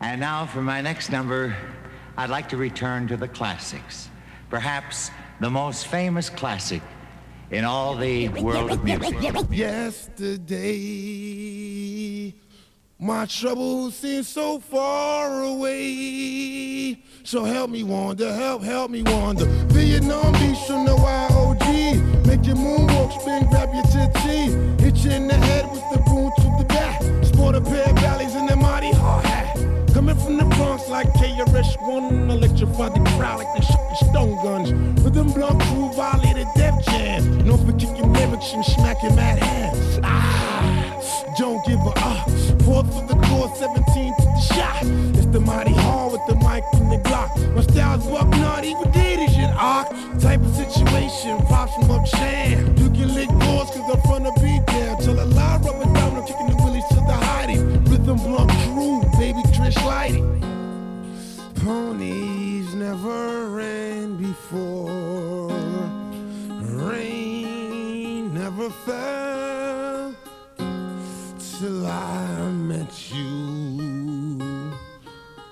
And now for my next number, I'd like to return to the classics. Perhaps the most famous classic in all the world of music. Yesterday, my troubles seem so far away. So help me wander, help, help me wander. Vietnam Beach from the YOG. Make your moonwalk spin, grab your titty. Hit you in the head with the boom to the back. Sport a pair of valleys From the Bronx like KRS-One, electrify the crowd like they shook the stone guns. With them blunt crew violated Def Jam. No for kicking lyrics and smacking mad hands. Ah, don't give a uh. Fourth for the core, 17 to the shot. It's the mighty hall with the mic and the Glock. My style's buck naughty, what did shit, arc. Type of situation, pops from up jam. Ponies never ran before. Rain never fell till I met you.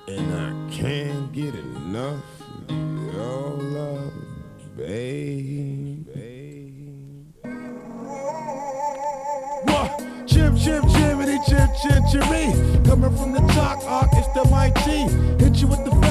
And I can't get enough of your love, babe. What? Chim, chim, chimity, chim, chim, chimmy. Coming from the top, arc, it's the mighty. Hit you with the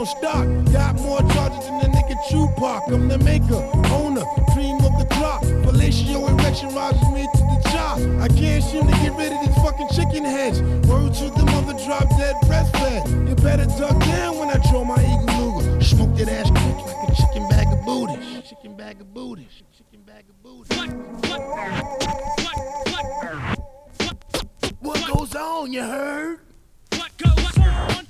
on stock. Got more charges than the nigga Tupac. I'm the maker, owner, cream of the crop. Fellatio erection rises me to the top. I can't seem to get rid of these fucking chicken heads. Word to the mother, drop dead breastfed. You better duck down when I draw my eagle luger. Smoke that ass quick like a chicken bag of booty. Chicken bag of booty. Chicken bag of booty. What goes on, you heard? What goes on?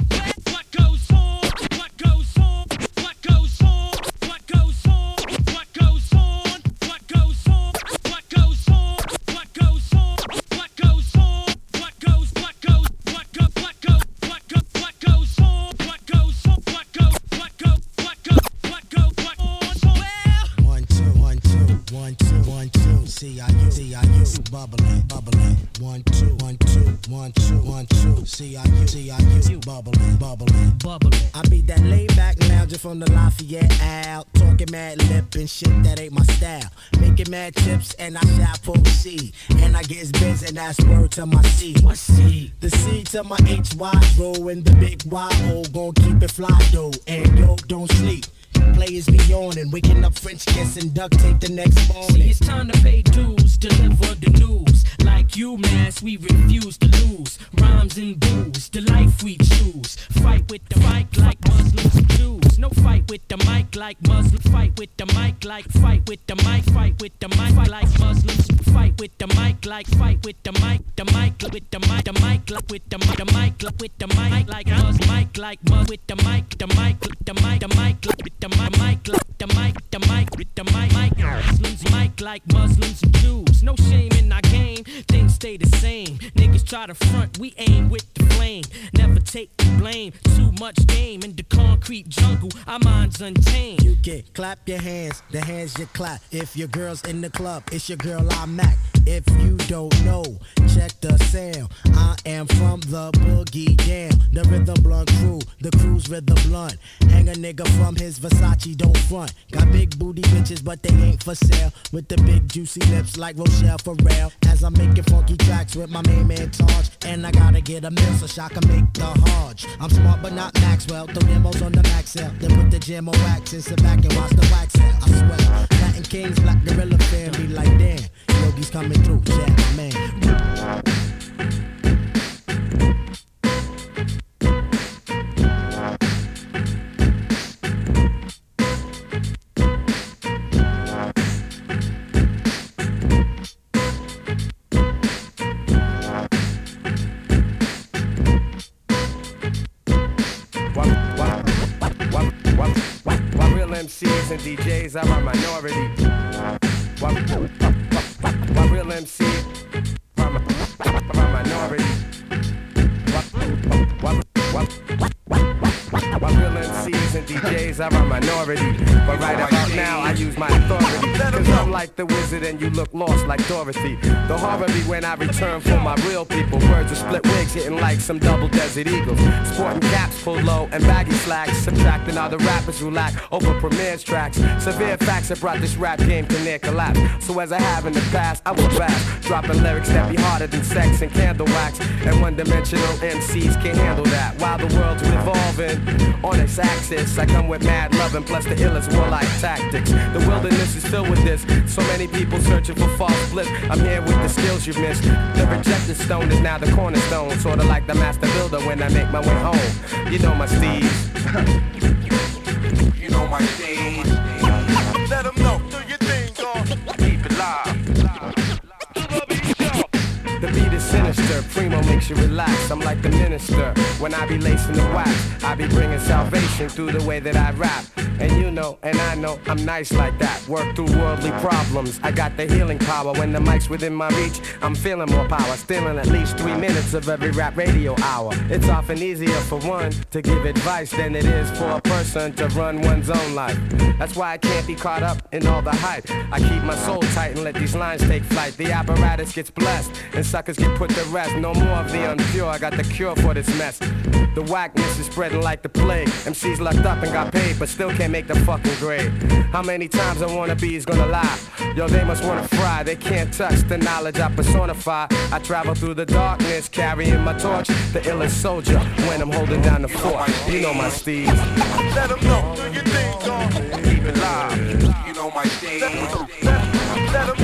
One two one two one two one two C I U C I U bubbling bubbling bubbling. I be that laid back lounger from the Lafayette out talking mad lip and shit that ain't my style. Making mad chips and I shop for C and I get biz and that's word to my C. My C. The C to my H Y roll and the big Y O gon' keep it fly though and yo don't sleep. Players be on and waking up French kiss and duct tape the next morning. See, it's time to pay dues, deliver the news. You, mass, we refuse to lose. Rhymes and booze, the life we choose. Fight with the mic like Muslims and Jews. No fight with the mic like Muslims. Fight with the mic like fight with the mic. Fight with the mic like Muslims. Fight with the mic like fight with the mic. The mic with the mic. The mic like with the mic. The mic with the mic like Mus. Mic like Mus with the mic. The mic with the mic. The mic with the mic. Mic the mic. The mic with the. Mic Muslims. Mic like Muslims and Jews. No shame stay the same. Niggas try to front. We aim with the flame. Never take the blame. Too much game in the concrete jungle. Our minds untamed. You can clap your hands, the hands you clap. If your girl's in the club, it's your girl I'm Mac. If you don't know, check the sound. I am from the boogie down, the rhythm blunt crew, the crew's rhythm blunt. Hang a nigga from his Versace, don't front. Got big booty bitches, but they ain't for sale. With the big juicy lips like Rachelle Ferrell. As I'm making funky tracks with my main man Taj. And I gotta get a meal so I can make the hodge. I'm smart but not Maxwell. Throw demos on the max out. Then put the jam on wax and sit back and watch the wax out. I swear. Latin Kings, Black Gorilla fan be like, damn. Yogi's coming through, Jack man. The wizard and you look lost like Dorothy. The horror be when I return for my real people. Words of split hitting like some double desert eagles. Sporting caps pulled low and baggy slacks. Subtracting all the rappers who lack over Premier's tracks. Severe facts have brought this rap game to near collapse. So as I have in the past, I will fast. Dropping lyrics that be harder than sex and candle wax. And one dimensional MCs can't handle that. While the world's revolving on its axis, I come with mad loving plus the illest warlike tactics. The wilderness is filled with this. So many people searching for false bliss. I'm here with the skills you've missed. The rejected stone is now the cornerstone. Sorta like the master builder when I make my way home. You know my steez. You know my stage. Primo makes you relax. I'm like the minister when I be lacing the wax. I be bringing salvation through the way that I rap. And you know, and I know, I'm nice like that. Work through worldly problems. I got the healing power when the mic's within my reach. I'm feeling more power, stealing at least three minutes of every rap radio hour. It's often easier for one to give advice than it is for a person to run one's own life. That's why I can't be caught up in all the hype. I keep my soul tight and let these lines take flight. The apparatus gets blessed and suckers get put to rest. No more of the unpure. I got the cure for this mess. The whackness is spreading like the plague. MCs lucked up and got paid, but still can't make the fucking grade. How many times I wanna be is gonna lie? Yo, they must wanna fry. They can't touch the knowledge I personify. I travel through the darkness, carrying my torch. The illest soldier when I'm holding down the fort. You know my steez. Let them know, do your thing, dog. Keep it live. You know my stage. Let them know, do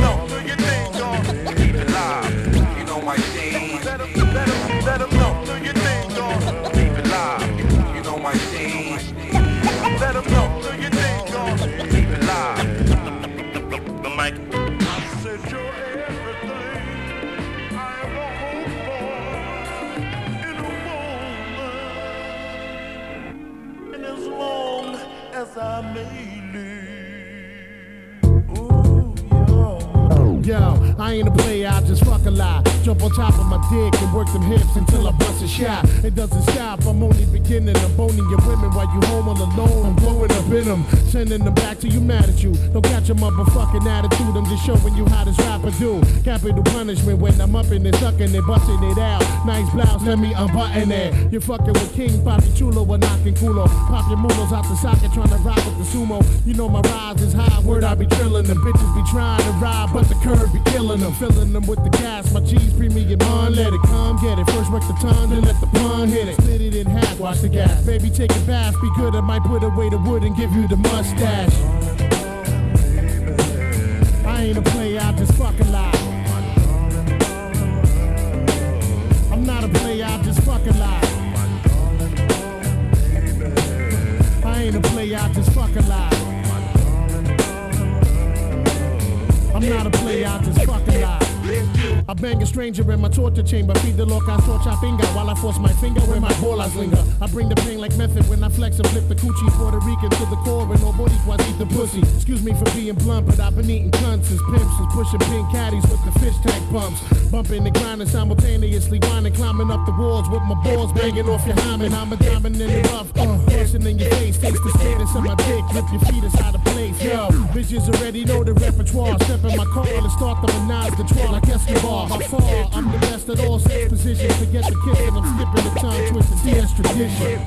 as Yo, I ain't a player, I just fuck a lot. Jump on top of my dick and work them hips until I bust a shot. It doesn't stop, I'm only beginning. I'm boning your women while you home all alone. I'm blowing up in them, sending them back to you mad at you. Don't catch a motherfucking attitude, I'm just showing you how this rapper do. Capital punishment when I'm up in it, sucking it, busting it out. Nice blouse, let me unbutton it. You're fucking with King Papi Chulo or knocking culo. Pop your mulos out the socket, trying to ride with the sumo. You know my rise is high, word I be trillin' the Bitches be trying to ride, but the curve be killing them. Filling them with the gas, my cheese premium on, let it come, get it. First work the tongue, then let the pun hit it. Split it in half, watch the gas. Baby, take a bath, be good, I might put away the wood and give you the mustache. I ain't a player, I just fucking lie. I'm not a player, I just fucking lie. I ain't a player, I just fucking lie. I'm not a player, I just fucking lie. I bang a stranger in my torture chamber. Feed the loca torcha finger while I force my finger where my bolas linger. I bring the pain like method when I flex and flip the coochie Puerto Rican to the core and nobody twice eat the pussy. Excuse me for being blunt, but I've been eating cunts since pimps is pushing pink caddies with the fish tank pumps. Bumping and grinding simultaneously, grinding, climbing up the walls with my balls banging off your hymen. I'm a diamond in the rough, uh, busting in your face. Face the status of my dick, rip your feet inside the place. Yo, bitches already know the repertoire. Step in my car and start the menage the twirl like Escobar. By far, I'm the best at all sex positions. Forget the kissing, I'm skipping the tongue twisted CS tradition.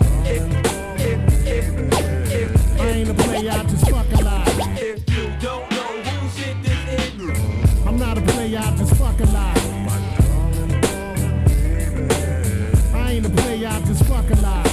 I ain't a player, I just fuck a lot. If you don't know who shit this ignorant. I'm not a player, I just fuck a lot. I ain't a player, I just fuck a lot.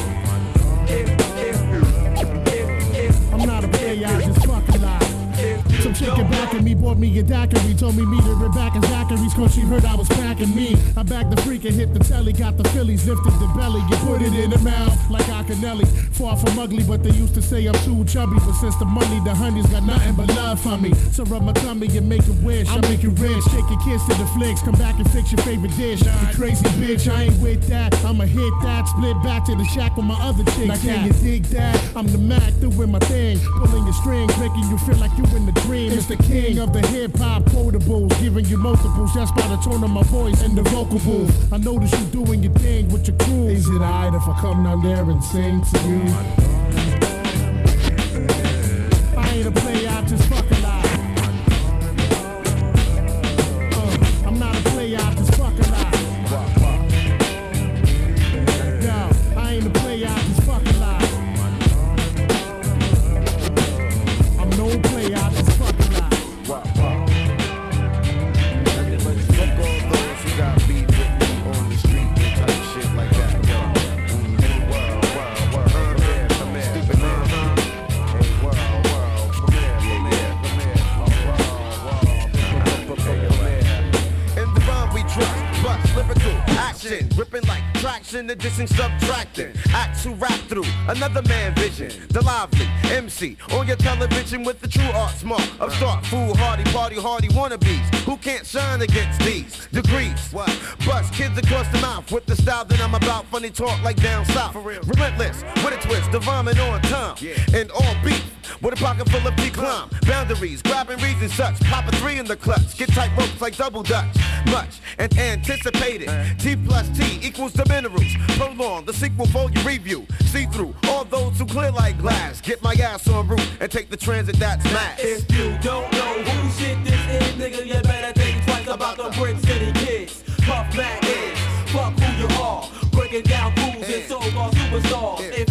Chicken back at me, bought me a daiquiri, told me meet her back in Zachary's cause she heard I was packing me. I backed the freak and hit the telly, got the Phillies, lifted the belly, you put it in the mouth like Akinelli. Far from ugly, but they used to say I'm too chubby. But since the money, the honey's got nothing but love for me. So rub my tummy and make a wish. I make you rich, shake your kiss to the flicks, come back and fix your favorite dish. You crazy bitch, I ain't with that. I'ma hit that, split back to the shack with my other chicks. Now can you dig that? I'm the Mac doing my thing, pulling your strings, making you feel like you in the dream. It's the king of the hip hop quotables, giving you multiples. That's by the tone of my voice and the vocal booth. I notice you doing your thing with your crew. Is it alright if I come down there and sing to you? I traction, addition, subtracting. Acts who rap through another man vision. The lively MC on your television with the true art smart. Upstart, fool, hardy, party, hardy wannabes. Who can't shine against these degrees? What? Bust kids across the mouth with the style that I'm about. Funny talk like down south. For real. Relentless with a twist, the vomit on time. And all beef with a pocket full of decline. Boundaries, grabbing reasons such. Pop a three in the clutch. Get tight ropes like double dutch. Much and anticipated. T plus T equals the minerals. Prolong the sequel for your review. See through all those who clear like glass. Get my ass on route and take the transit that's mass. If you don't know who shit this is, nigga, you better think twice about the Brick City kids. Puff Mac is, fuck who you are. Breaking down fools and so-called superstars.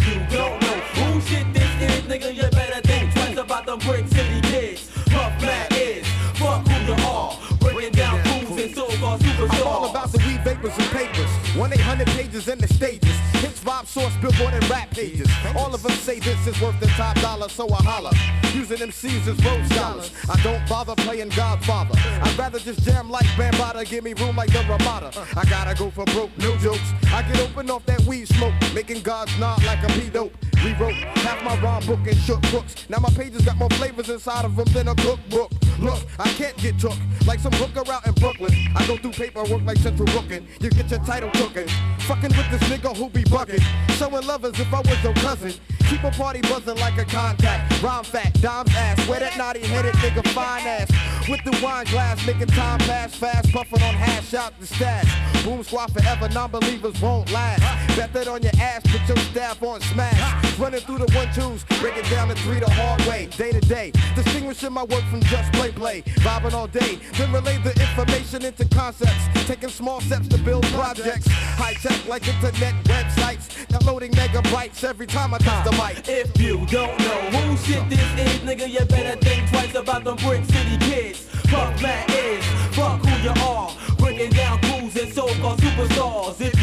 Papers. 1-800 pages in the stages. Hits vibe source, billboard and rap pages. All of them say this is worth the top dollar, so I holler. Using MCs as road scholars. I don't bother playing Godfather. I'd rather just jam like Bambaataa, give me room like the Ramada. I gotta go for broke, no jokes. I get open off that weed smoke, making God's nod like a P-dope. Rewrote half my rhyme book and shook books. Now my pages got more flavors inside of them than a cookbook. Look, I can't get took like some hooker out in Brooklyn. I go through paperwork like Central Booking. You get your title cooking. Fucking with this nigga who be bugging. Showing love as if I was your cousin. Keep a party buzzing like a contact. Rhyme fat, dime's ass. Where that naughty headed nigga fine ass. With the wine glass, making time pass fast. Puffing on hash out the stash. Boom squad forever, non-believers won't last. Bet that on your ass, put your staff on smash. Running through the one twos, break it down to three the hard way, day to day. Distinguishing my work from just play play. Vibing all day, then relay the information into concepts. Taking small steps to build projects. High tech like internet websites. Downloading megabytes every time I touch the mic. If you don't know who shit this is, nigga, you better think twice about them Brick City kids. Fuck Mac is, fuck who you are. Breaking down crews and so-called superstars. If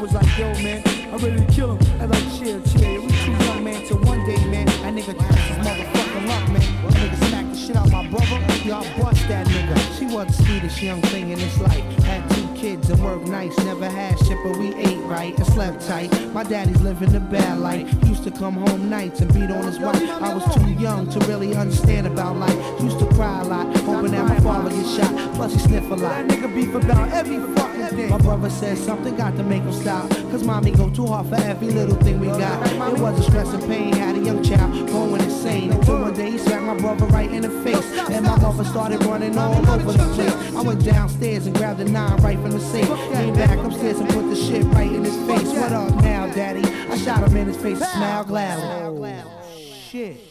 was like, yo, man, ready to kill him. I like, chill, chill. We too young, man, till one day, man, that nigga catch his motherfucking luck, man. That nigga smacked the shit out my brother. I bust that nigga. She was the sweetest young thing in this life. Had two kids and worked nice. Never had shit, but we ate right and slept tight. My daddy's living the bad life. Used to come home nights and beat on his wife. I was too young to really understand about life. Used to cry a lot, hoping that my father get shot. Plus he sniff a lot. That nigga beef about every fucking. My brother said something got to make him stop. Cause mommy go too hard for every little thing we got. It wasn't stress and pain, had a young child going insane. Until one day he smacked my brother right in the face. And my mother started running all over the place. I went downstairs and grabbed a nine right from the safe. Came back upstairs and put the shit right in his face. What up now, daddy? I shot him in his face and smiled gladly. Shit.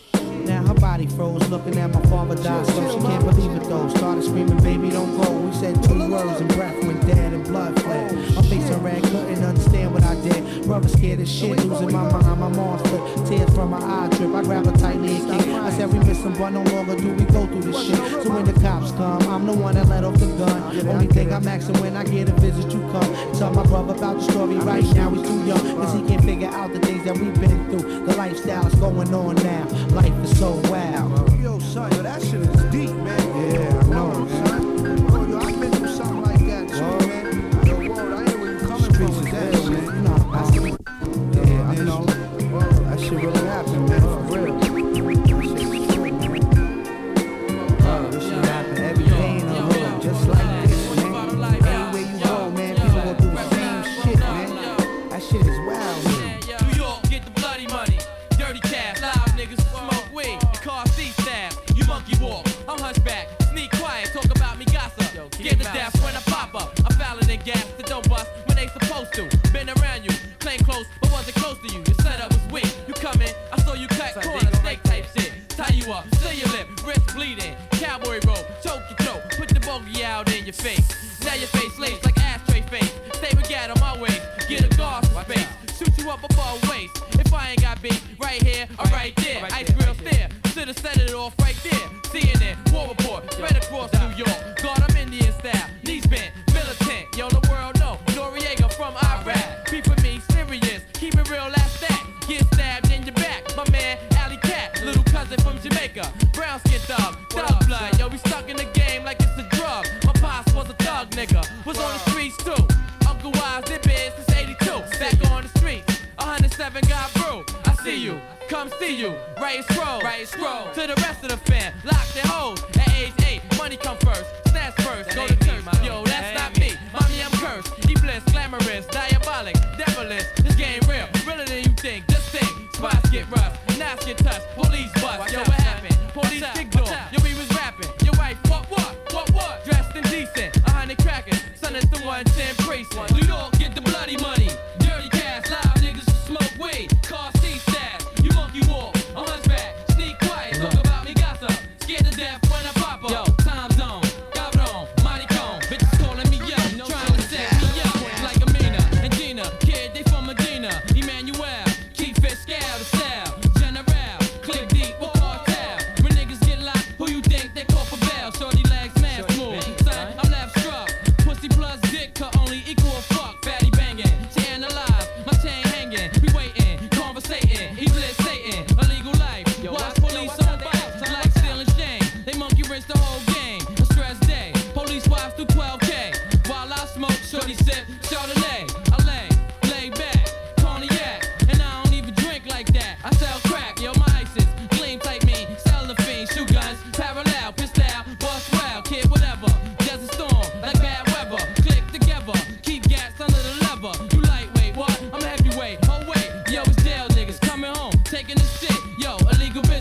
Body froze, looking at my father die slow. She can't believe it though. Started screaming, baby, don't go. We said two words and breath went dead and blood fled. My face red, couldn't understand what I did. Brother scared as shit, losing my mind, my monster. Tears from my eye drip. I grab her tightly and kick. I said we miss him, but no longer do we go through this shit. So when the cops come, I'm the one that let off the gun. Only thing I'm asking when I get a visit, you come. Tell my brother about the story right now. He's too young, cause he can't figure out the things that we've been through. The lifestyle is going on now. Life is so wild. Yo, son, yo, that shit is deep, man. to. Been around you, claim close, but wasn't close to you. Your setup was weak. You come in, I saw you cut corner, snake type shit. Tie you up, seal your lip, wrist bleeding. Cowboy rope, choke your throat, put the bogey out in your face. Now your face laced get rough. Now get touched. Police bust. Yo, what happened? Police big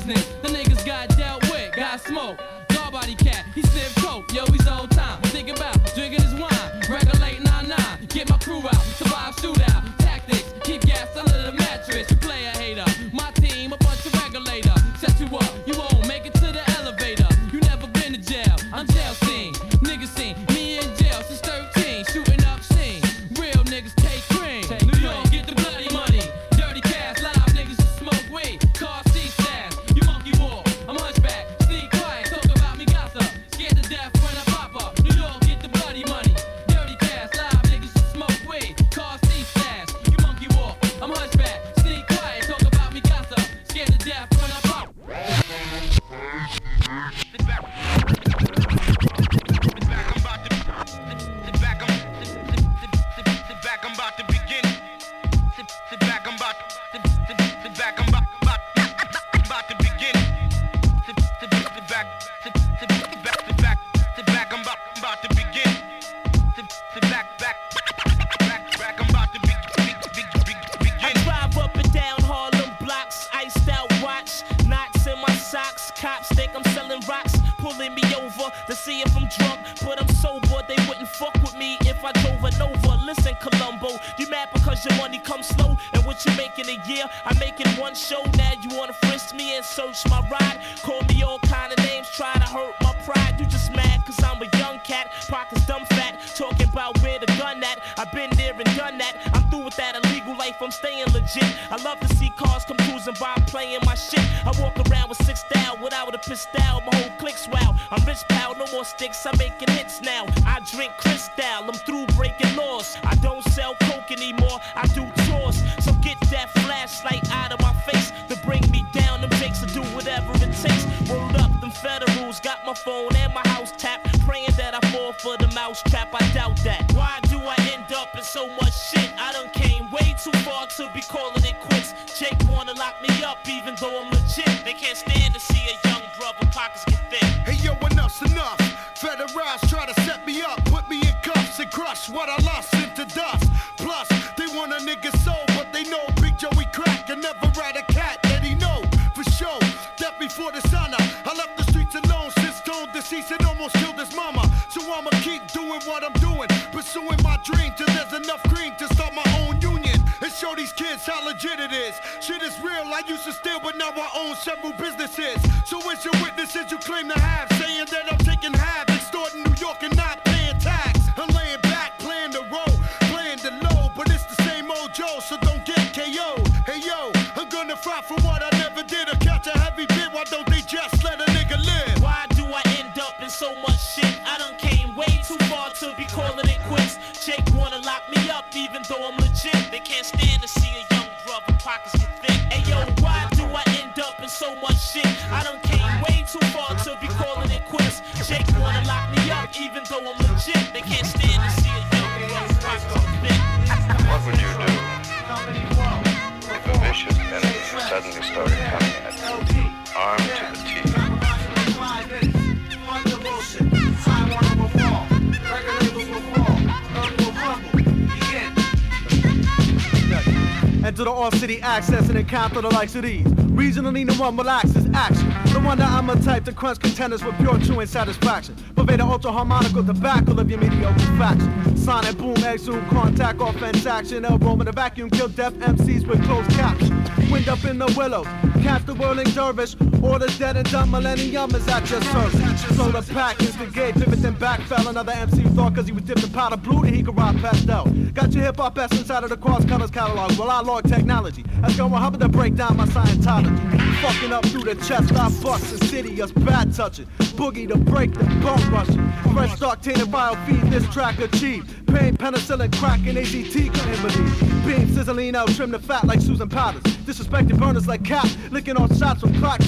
listening. to see if I'm drunk. But I'm sober, they wouldn't fuck with me if I drove a Nova. Listen, Columbo, you mad because your money comes slow. And what you make in a year, I'm making one show. Now you wanna frisk me and search my ride. Call me all kind of names, try to hurt my pride. You just mad cause I'm a young cat. Pockets dumb fat, talking about where the gun at. I've been there and done that. I'm through with that illegal life, I'm staying legit. I love to see cars come cruising by playing my shit. I walk around with six down without a pistol. My whole click's wow. I'm rich sticks, I'm making hits now. I drink I left the streets alone since Stone deceased and almost killed his mama. So I'ma keep doing what I'm doing, pursuing my dream till there's enough cream to start my own union and show these kids how legit it is. Shit is real, I used to steal, but now I own several businesses. So it's your witnesses you claim to have, saying that Enter the off city access and encounter the likes of these. Regionally, the one relaxes action. One that I'm a type to crunch contenders with pure chewing satisfaction. Pervade the ultra harmonical tobacco of your mediocre faction. Sonic boom, exhume, contact, offense action. Elbow in the vacuum, kill deaf MCs with closed caption. Wind up in the willows, cast the whirling dervish. Orders dead and done, millennium is at your service. So the pack is instigate, pivot then back fell. Another MC thought cause he was dipped in powder blue that he could rock pastel. Got your hip hop essence out of the cross colors catalog. Well, I log technology. That's going Hubbard to break down my Scientology. Fucking up through the chest, I bust insidious, bad touching. Boogie to break the bone rushing. Fresh start, tainted file feed this track achieved. Pain, penicillin, crack, and AZT couldn't believe. Beam sizzling out, trim the fat like Susan Powter. Disrespecting burners like Cap, licking on shots from clock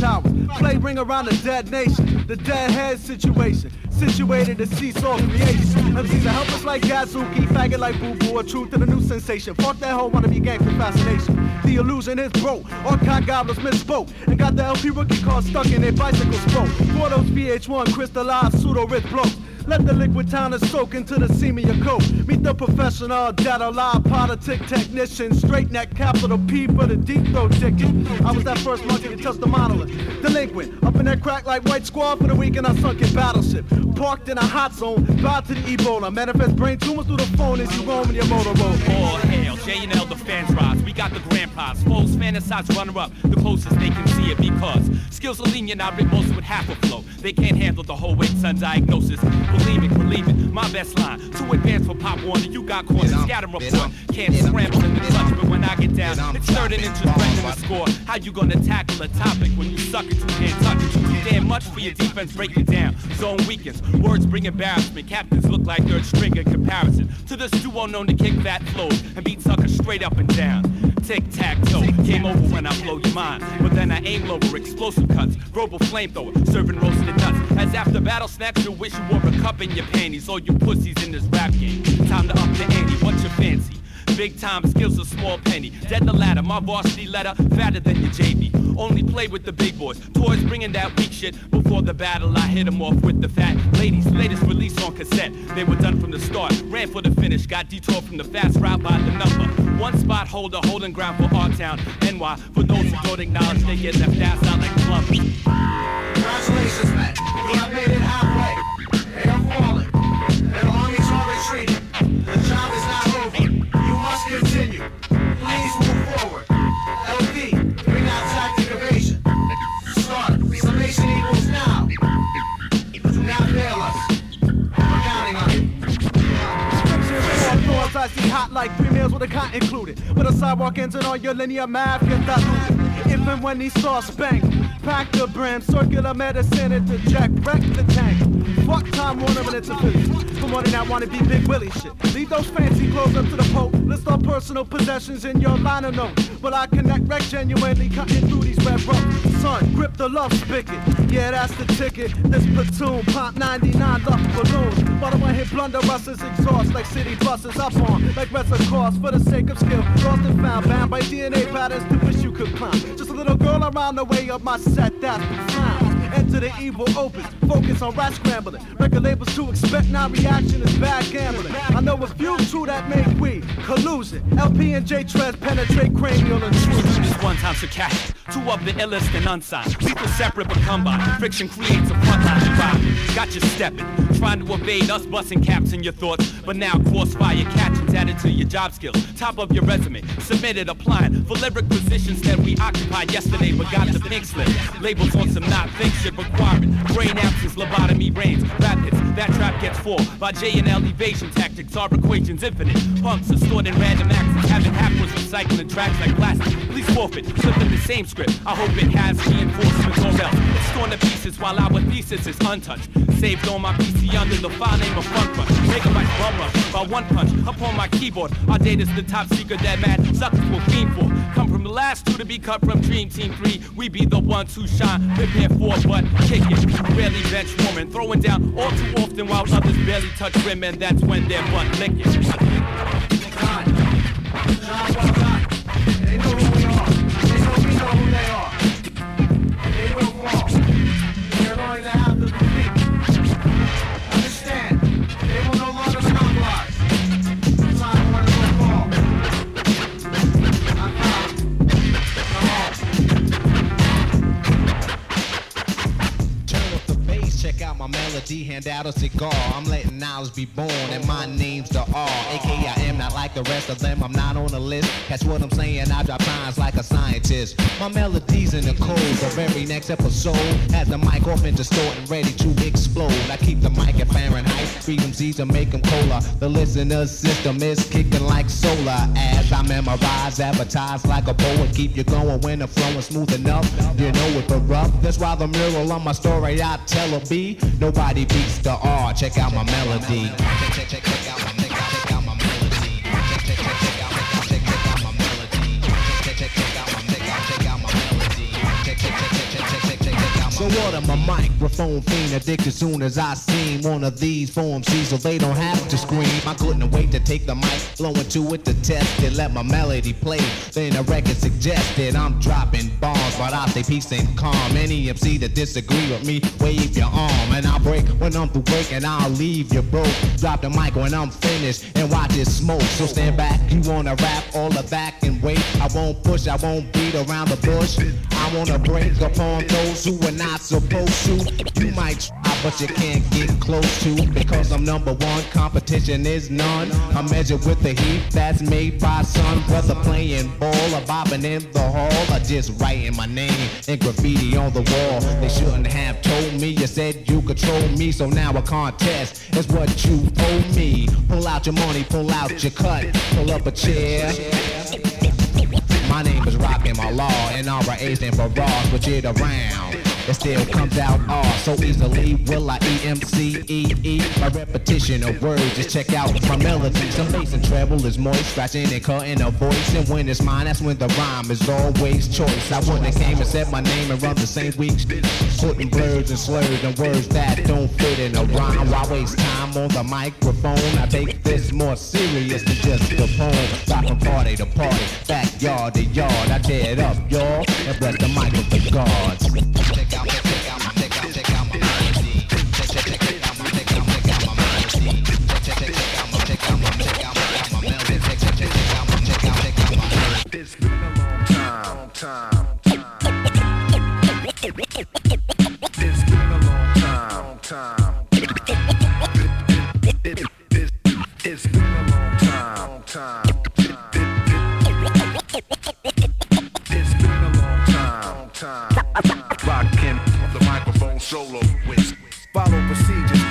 Play ring around the dead nation, the dead head situation. Situated to seesaw creation. MCs are helpless like Gazuki, faggot like Boo Boo, a truth to the new sensation. Fuck that whole wanna be gangster fascination. The illusion is broke. all Archon gobblers misspoke and got the LP rookie car stuck in their bicycle spoke. For those VH1 crystallized pseudo rich blokes. Let the liquid town soak into the seam of your coat. Meet the professional, data live politic technician. Straight neck, capital P for the deep throat chicken. I was that first monkey to touch the monolith. Delinquent, up in that crack like white squad for the weekend. I sunk in battleship. Parked in a hot zone, bow to the Ebola. Manifest brain tumors through the phone as you roam in your Motorola. All hail, J and L the fans rise. We got the grand prize. Foes fantasize runner up, the closest they can see it because skills are lenient. I rip most with half a flow. They can't handle the whole weight, son diagnosis. Believe it, believe it. My best line, too advanced for Pop Warner. You got caught in scatter report. Can't scramble in the clutch, but when I get down, it's third and inches in the score. How you gonna tackle a topic when you suck it? You can't touch it. Too damn much for your defense, break it down. Zone weakens, words bring embarrassment. Captains look like third string in comparison to this duo known to kick that flows and beat suckers straight up and down. Tic tac toe, game over when I blow your mind. But then I aim lower, explosive cuts, verbal flamethrower, serving roasted nuts. As after battle snacks, you wish you wore a cup in your panties. All you pussies in this rap game. Time to up the ante, what's your fancy? Big time skills a small penny. Dead the ladder, my varsity letter, fatter than your JV. Only play with the big boys. Toys bringing that weak shit. Before the battle, I hit 'em off with the fat ladies. Latest release on cassette. They were done from the start. Ran for the finish. Got detoured from the fast route by the number. One spot holder, holding ground for our town, NY. For those who don't acknowledge, they get left out like plumbers. Congratulations, man. You have made it halfway. Included. With a sidewalk engine on your linear math, get diluted. If and when these sauce bank, pack the brim, circular medicine into jack, wreck the tank. Fuck Time Warner and its affiliates. Than that, wanna be Big Willie shit. Leave those fancy clothes up to the Pope. List all personal possessions in your liner notes. But I connect wreck genuinely, cutting through these red ropes. Son, grip the love spigot. Yeah, that's the ticket. This platoon, pop 99 love balloons. While the one hit blunderussers exhaust like city buses up on like wrestler cars for the sake of skill. Lost and found, bound by DNA patterns to wish you could climb. Just a little girl around the way of my set, that's the sound. Enter the evil opus, focus on rat scrambling. Record labels to expect non-reaction is bad gambling. I know a few true that make we collusion. LP and J Trez penetrate cranial intrusion. Just one time cash. Two of the illest and unsigned. People separate but combined. Friction creates a frontline divide. Got you stepping. Trying to evade us busting caps in your thoughts. But now crossfire catching's added to your job skills. Top of your resume. Submitted applying for lyric positions that we occupied yesterday but got the pink slip. Labels on some not think shit requiring. Brain absence, lobotomy brains. Rap hits. That trap gets full by J and L evasion tactics. Our equations infinite. Punks are stored in random access. Having hackers recycling tracks like plastic. Please forfeit. Flipping the same script. I hope it has reinforcements or else. It's torn to pieces while our thesis is untouched. Saved on my PC under the file name of Fun Crunch. Megabyte bum rush by one punch upon my keyboard. Our data's the top secret that mad suckers will fiend for. Come the last two to be cut from Dream Team 3. We be the ones who shine. Prepare for but kick it. Rarely bench woman. Throwing down all too often while others barely touch rim and that's when they're butt licking. Who we are. They melody, hand out a cigar. I'm letting knowledge be born, and my name's the R. AK, I am not like the rest of them, I'm not on the list. That's what I'm saying, I drop lines like a scientist. My melody's in the code, the very next episode has the mic off and distorting, ready to explode. I keep the mic at Fahrenheit, freedom seeds to make them cola. The listener's system is kicking like solar as I memorize, advertise like a poet. Keep you going when the flow is smooth enough. You know it, but rough. That's why the mural on my story I tell a B. Nobody beats the R. Check out my melody. My So am a microphone fiend addicted soon as I seen one of these form C so they don't have to scream. I couldn't wait to take the mic, blowing to it to test it, let my melody play. Then the record suggested I'm dropping bombs, but I stay peace and calm. Any MC that disagree with me, wave your arm and I'll break when I'm through. I'll leave you broke. Drop the mic when I'm finished and watch it smoke. So stand back, you wanna rap all the back and wait. I won't push, I won't beat around the bush. I wanna break upon those who are not supposed to. You might try, but you can't get close to because I'm number one. Competition is none. I measure with the heat that's made by sun. Whether playing ball or bobbing in the hall or just writing my name in graffiti on the wall. They shouldn't have told me. You said you control me, so now a contest is what you owe me. Pull out your money, pull out your cut, pull up a chair. My name is Rakim Allah, and R.A. stand for Raw, switch it around. It still comes out R so easily. Will I E M C E E? My repetition of words, just check out my melody. Some bass and treble is moist, scratching and cutting a voice. And when it's mine, that's when the rhyme is always choice. I wouldn't came and said my name and run the same week. Putting blurs and slurs and words that don't fit in a rhyme. Why waste time on the microphone? I take this more serious than just a poem. Rock from party to party, backyard to yard. I tear it up, y'all, and bless the mic with the gods. Time. It's been a long time. Rockin' the microphone solo.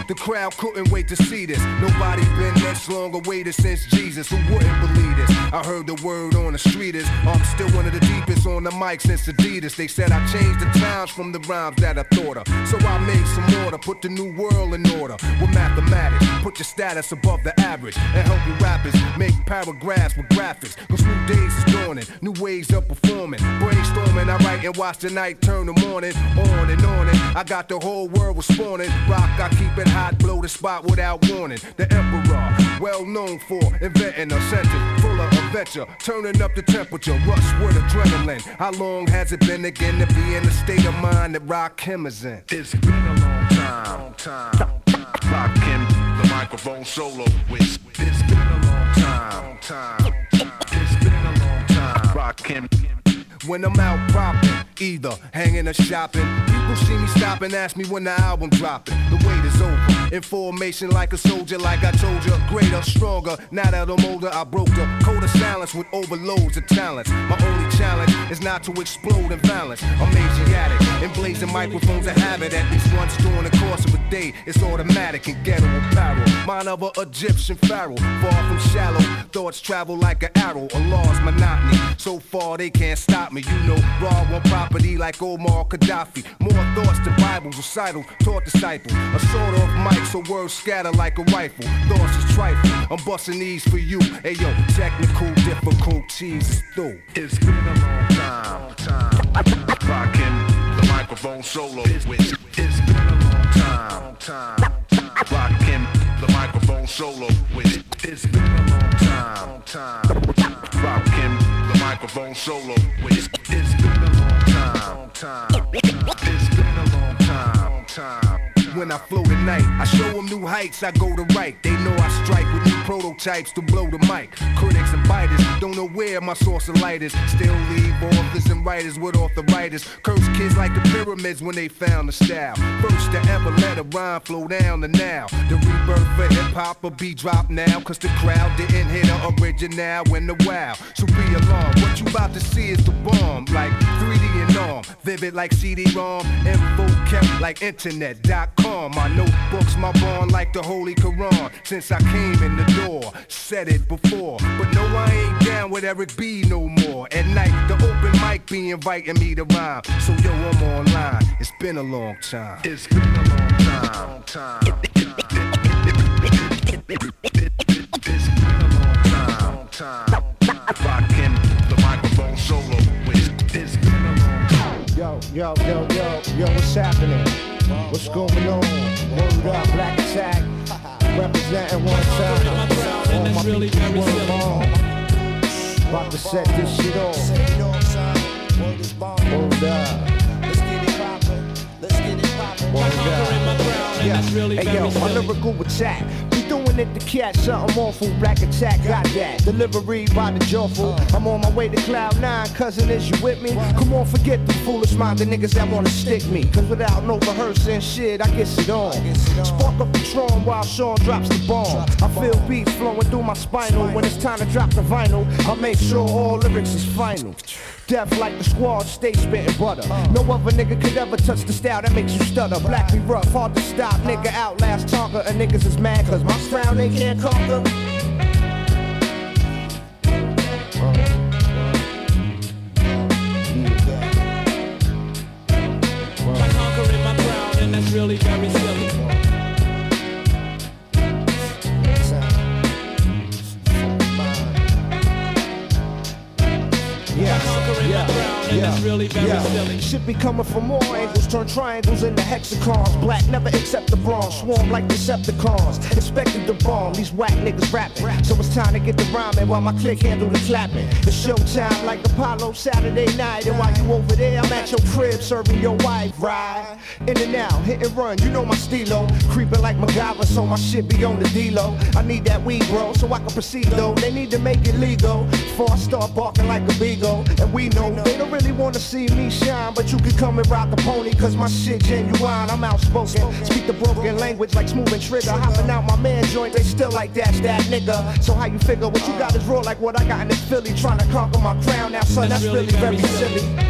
The crowd couldn't wait to see this. Nobody been this long awaited since Jesus. Who wouldn't believe this? I heard the word on the street is oh, I'm still one of the deepest on the mic since Adidas. They said I changed the times from the rhymes that I thought of. So I made some order, put the new world in order with mathematics. Put your status above the average and help you rappers make paragraphs with graphics. Cause new days is dawning, new ways of performing. Brainstorming, I write and watch the night turn the morning on and on. And I got the whole world responding. Rock, I keep it hot, blow the spot without warning. The emperor, well known for inventing a sentence full of adventure, turning up the temperature, rush with adrenaline. How long has it been again to be in the state of mind that Rakim is in? It's been a long time, time. Rockin' the microphone solo with. It's been a long time. It's been a long time. Rockin'. When I'm out propping, either hanging or shopping. People see me stop and ask me when the album dropping. The wait is over. Information like a soldier, like I told you, greater, stronger. Now that I'm older, I broke the code silence with overloads of talents. My only challenge is not to explode in violence. I'm Asiatic, and blazing microphones a habit. At least once during the course of a day, it's automatic and ghetto apparel. Mine of a Egyptian pharaoh, far from shallow. Thoughts travel like an arrow, a law's monotony. So far they can't stop me. You know, raw on property like Omar Gaddafi. More thoughts than Bibles, recital, taught disciple. A sort of mic, so words scatter like a rifle. Thoughts is trifle. I'm busting these for you. Hey yo, technical difficulties is through. It's been a long time. Rocking the microphone solo with. It's been a long time. Rocking the microphone solo with. It's been a long time. Rocking the microphone solo with. It's been a long time. It's been a long time. When I flow at night, I show them new heights, I go to right. They know I strike with new prototypes to blow the mic. Critics and biters don't know where my source of light is. Still leave authors and writers with arthritis. Curse kids like the pyramids when they found the style. First to ever let a rhyme flow down to now. The rebirth for hip hop will be dropped now. Cause the crowd didn't hit the original in the wow. So be alarmed. What you about to see is the bomb. Like 3D Vivid like CD-ROM. Info kept like internet.com. My notebooks, my bond like the Holy Quran. Since I came in the door, said it before. But no, I ain't down with Eric B no more. At night, the open mic be inviting me to rhyme. So yo, I'm online. It's been a long time. It's been a long time. It's been a long time. Rocking the Yo, yo, yo, yo, what's happening? What's going on? Word up, Black Attack, representing one time. All my people, word bomb. About to set this shit off. Word up. Let's get it poppin'. Let's get Word up. Yeah. Hey yo, my lyrical attack. We doing it to catch something awful. Black attack, got that. Delivery by the jawful. I'm on my way to cloud nine, cousin. Is you with me? Come on, forget the foolish mind, the niggas that wanna stick me. Cause without no rehearsing shit, I get it on. Spark up the Tron while Sean drops the bomb. I feel beats flowing through my spinal. When it's time to drop the vinyl, I make sure all lyrics is final. Death like the squad, stay spitting butter. No other nigga could ever touch the style that makes you stutter. Black be rough, hard to stop. Nigga outlast Tonka, and niggas is mad cause my style they can't conquer. Silly. Shit be coming from more angles, turn triangles into hexagons. Black never accept the bronze, swarm like Decepticons. Expected the bomb, these whack niggas rapping. So it's time to get the rhyming while my click handle the clapping. It's showtime like Apollo Saturday night. And while you over there, I'm at your crib serving your wife, right? In and out, hit and run, you know my stilo. Creeping like MacGyver, so my shit be on the D-Lo. I need that weed, bro, so I can proceed though. They need to make it legal before I start barking like a beagle. And we know they don't really wanna see me but you can come and rock a pony, cause my shit genuine. I'm outspoken, speak the broken language like smooth and trigger. Hopping out my man joint, they still like that's that nigga. So how you figure what you got is raw like what I got in this Philly, trying to conquer my crown. Now, son, that's, really, very silly. I'm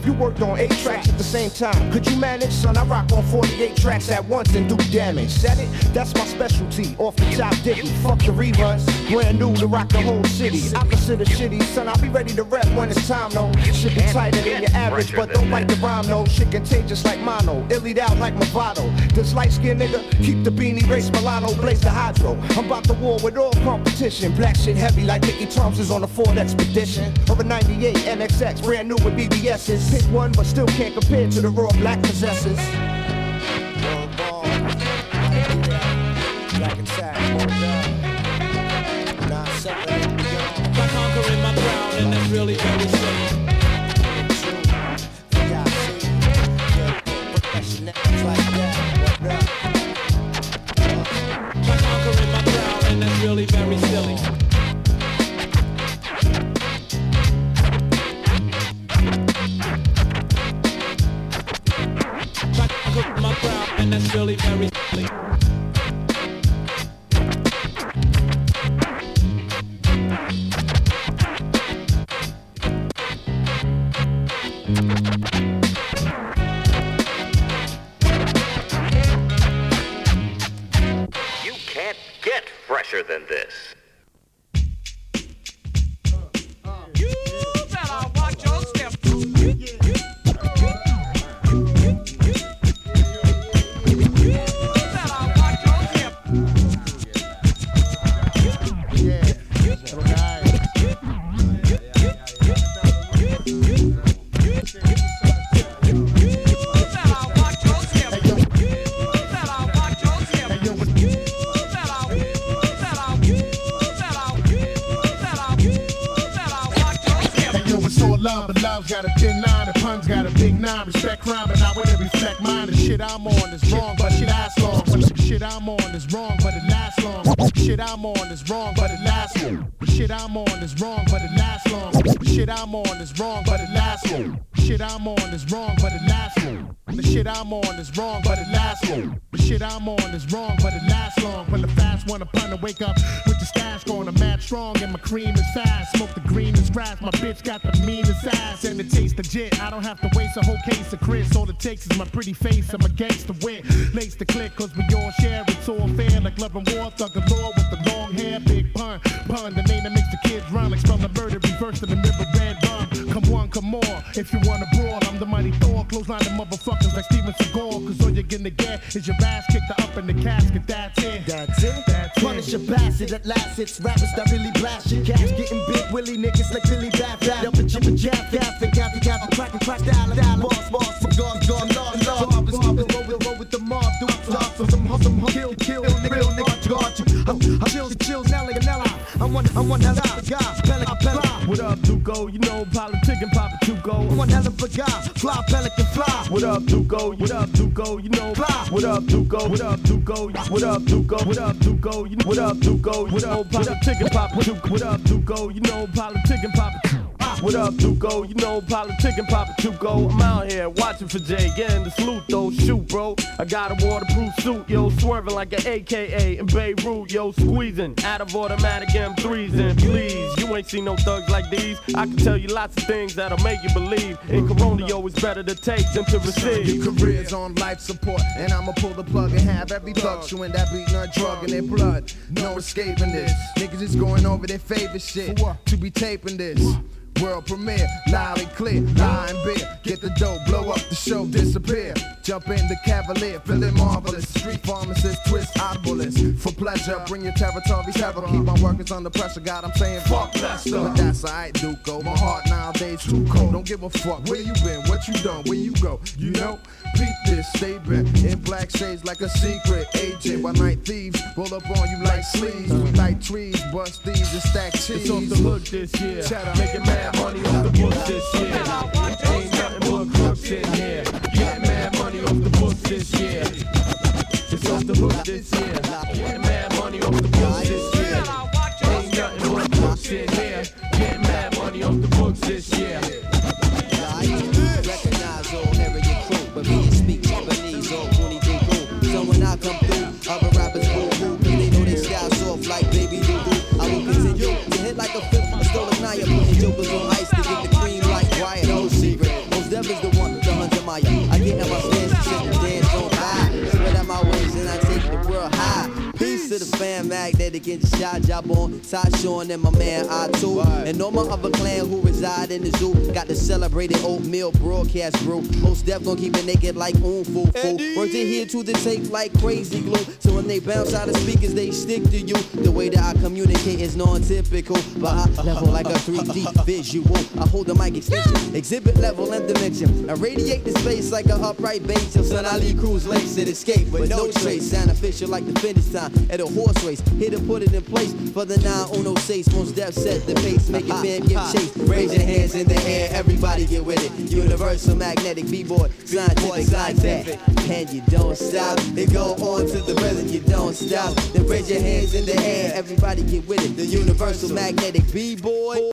if you worked on eight tracks at the same time, could you manage? Son, I rock on 48 tracks at once and do damage. Said it? That's my specialty. Off the top dicky. Fuck the reruns. Brand new to rock the whole city. Opposite of shitty, son, I'll be ready to rap when it's time, though. Shit be tighter than your average, but don't like the rhyme, no. Shit contagious like mono. Illied out like Movado. This light skinned nigga, keep the beanie, race Milano, blaze the hydro. I'm about to war with all competition. Black shit heavy like Mickey Thompson's on the Ford Expedition. Over 98 NXX, brand new with BBS's pick one, but still can't compare to the raw black possessors. Conquering my crown, and that's really very simple. really very silly. Lasts long. The shit I'm on is wrong, but it lasts long. The shit I'm on is wrong, but it lasts long. The shit I'm on is wrong, but it lasts long. The shit I'm on is wrong, but it lasts long. The shit I'm on is wrong, but it lasts long. When the fast one upon to wake up with the stash going, I'm mad strong and my cream is fast. Smoke the green and grass, my bitch got the meanest ass and it tastes legit. I don't have to waste a whole case of Chris. All it takes is my pretty face. I'm a gangster wit. Lace the click, cause we all share. It's all fair, like love and war. Thug galore with the long hair, big pun. Pun, the name that makes the kids run. Like spell the murder, reverse in the river, red rum. Come one, come more. If you wanna brawl, I'm the mighty Thor. Close line the motherfuckers like Steven Seagal. Cause all you're gonna get is your ass kicked up in the casket. That's it. That's it. That's it. Punish a bastard at last. It's rappers that really blast your cash. Getting big willy niggas like Billy Bath. Up and jump and jab, and gap, and gap, and crack and crack, style, boss, guard you. I'm, I'm chills, chills, Nelly, Nelly. I'm one, I'm one hell of a guy, Pelican, Pelican. What up, Duco? You know, politic and Papa Tuco. I'm one hell of a guy, fly, Pelican, fly. What up, Duco? What up, Duco? You know, Fly. What up, Duco? What up, Duco? What up, Duco? What up, Duco? You know, what up, Duco? What up, politic and Papa Tuco? What up, Duco? You know, politic and Papa Tuco. What up, Duco? You know, politic and Papa Tuco. I'm out here watching for Jay, getting the salute though. Shoot, bro. I got a waterproof suit, yo, swerving like an AKA in Beirut, yo, squeezing out of automatic M3s. And please, you ain't seen no thugs like these. I can tell you lots of things that'll make you believe. In Corona, yo, it's better to take than to receive. Your career's on life support, and I'ma pull the plug and have every thug chewing that beating a drug in their blood. No escaping this. Niggas is going over their favorite shit to be taping this. World premiere, loud and clear, lying beer. Get the dough, blow up the show, disappear. Jump in the cavalier, feeling marvelous. Street pharmacist, twist oddbalist. For pleasure, bring your territory terror. Keep my workers under pressure. God, I'm saying fuck Lester. But that's alright, Duco. My heart nowadays too cold. Don't give a fuck. Where you been? What you done? Where you go? You know? Peep this statement in black shades like a secret agent. While night thieves roll up on you like sleeves. We like trees, bust these and stack cheese. It's off the hook this year. Cheddar. Making mad money off the books this year. Ain't nothing but crooks in here. Getting mad money off the books this year. It's off the hook this year. Getting mad money off the books this year. Ain't nothing but crooks in here. Getting mad money off the books this year. Jokers on ice to get the cream like. No secret, Mos Def is the one, the hunter Maya. I get in my stance sit and dance. Spread out my wings and I take the world high. Peace to the fan mag that get the shot job on. Sean and my man I2. And all my other clan who reside in the zoo. Got the celebrated oatmeal broadcast brew. Mos Def gon' keep it naked like oom foo foo. Work it here to the tape like crazy glue. So when they bounce out of speakers, they stick to you. The way that I communicate is non-typical. But I level like a 3D visual. I hold the mic extension, exhibit level and dimension. I radiate the space like a upright base. Yo, son, I lead cruise lace and escape with no trace. Sound official like the finish time at a horse race. Hit 'em and put it in place for the 906. Mos Def set the pace, make it fan give chase. Raise your hands in the air, everybody get with it. Universal magnetic b-boy, scientific that. And you don't stop, then go on to the rhythm, you don't stop. Then raise your hands in the air, everybody get with it. The universal magnetic b-boy.